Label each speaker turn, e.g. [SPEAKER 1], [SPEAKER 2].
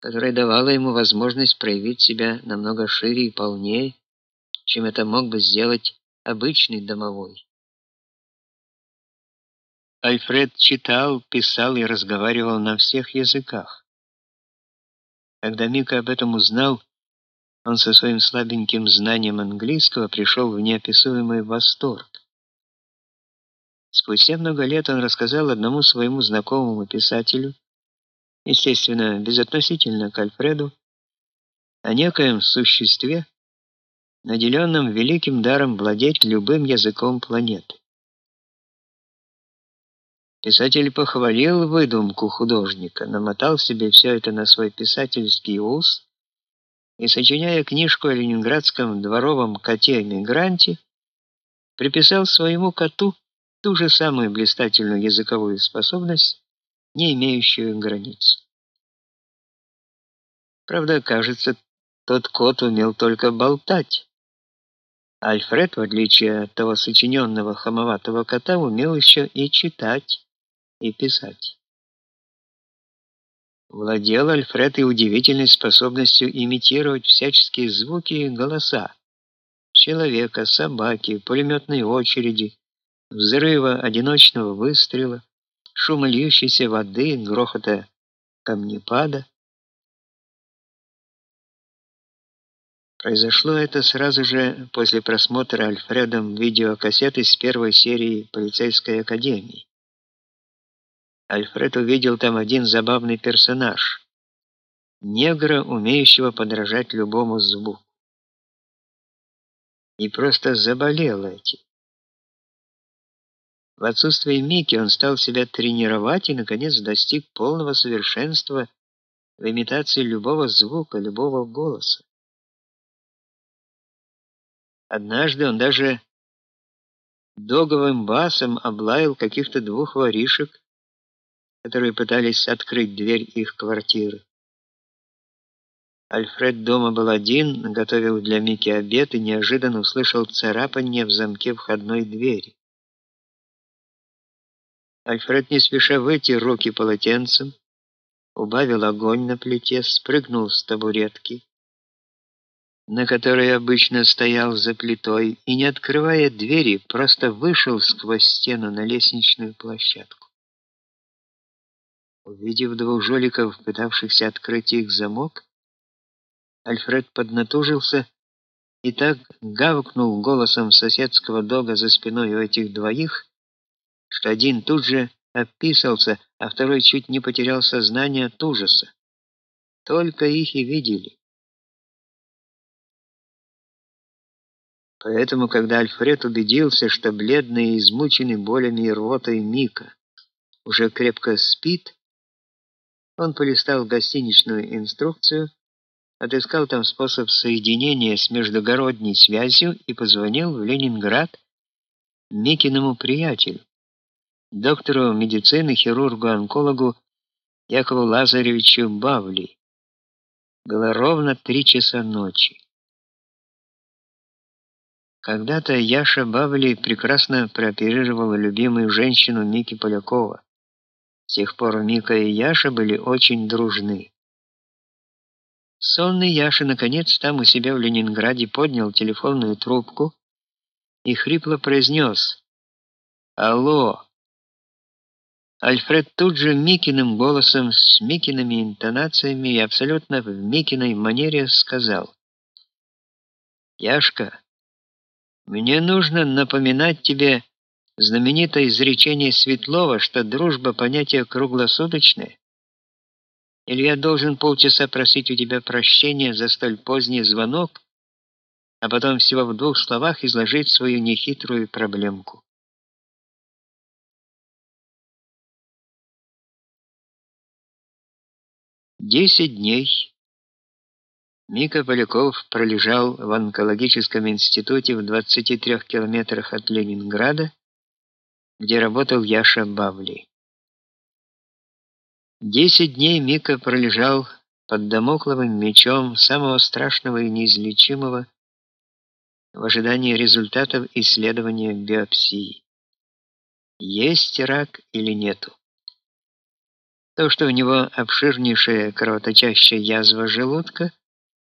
[SPEAKER 1] которая давала ему возможность проявить себя намного шире и полнее, чем это мог бы сделать обычный домовой. Альфред читал, писал и разговаривал на всех языках. Когда Мика об этом узнал, он со своим слабеньким знанием английского пришел в неописуемый восторг. Спустя много лет он рассказал одному своему знакомому писателю, естественно, безотносительно к Альфреду, о некоем существе, наделенном великим даром владеть любым языком планеты. Писатель похвалил выдумку художника, намотал себе все это на свой писательский ус и, сочиняя книжку о ленинградском дворовом коте-эмигранте, приписал своему коту ту же самую блистательную языковую способность, не имеющую границ. Правда, кажется, тот кот умел только болтать. Альфред, в отличие от того сочиненного хамоватого кота, умел еще и читать, и писать. Владел Альфред и удивительной способностью имитировать всяческие звуки и голоса человека, собаки, пулеметной очереди, взрыва одиночного выстрела, шума льющейся воды, грохота камнепада. Произошло это сразу же после просмотра Альфредом видеокассеты с первой серии полицейской академии. Альфред увидел там один забавный персонаж негра, умеющего подражать любому звуку. И просто заболел этим. В отсутствие Мики он стал себя тренировать и наконец достиг полного совершенства в имитации любого звука, любого голоса. Однажды он даже договым басом облаял каких-то двух воришек, которые пытались открыть дверь их квартиры. Альфред дома был один, готовил для Мики обед и неожиданно услышал царапание в замке входной двери. Альфред не спеша вытер руки полотенцем, убавил огонь на плите, спрыгнул с табуретки на которой обычно стоял за плитой, и не открывая двери, просто вышел сквозь стену на лестничную площадку. Увидев двух жуликов, пытавшихся открыть их замок, Альфред поднатужился и так гавкнул голосом соседского дога за спиной у этих двоих, что один тут же описался, а второй чуть не потерял сознание от ужаса. Только их и видели. Поэтому, когда Альфред убедился, что бледный и измученный болями и рвотой Мика уже крепко спит, он полистал гостиничную инструкцию, отыскал там способ соединения с междугородней связью и позвонил в Ленинград Микиному приятелю, доктору медицины, хирургу-онкологу Якову Лазаревичу Бавли. Было ровно три часа ночи. Когда-то Яша Бавли прекрасно прооперировала любимую женщину Мики Полякова. С тех пор Мика и Яша были очень дружны. Сонный Яша наконец там у себя в Ленинграде поднял телефонную трубку и хрипло произнес «Алло!». Альфред тут же Микиным голосом, с Микиными интонациями и абсолютно в Микиной манере сказал «Яшка, мне нужно напоминать тебе знаменитое изречение Светлова, что дружба понятие круглосуточное. Или я должен полчаса просить у тебя прощения за столь поздний звонок, а потом всего в двух словах изложить свою нехитрую проблемку. Десять дней Мика Поляков пролежал в онкологическом институте в 23 километрах от Ленинграда, где работал Яша Бавли. Десять дней Мика пролежал под домокловым мечом самого страшного и неизлечимого в ожидании результатов исследования биопсии. Есть рак или нету? То, что у него обширнейшая кровоточащая язва желудка,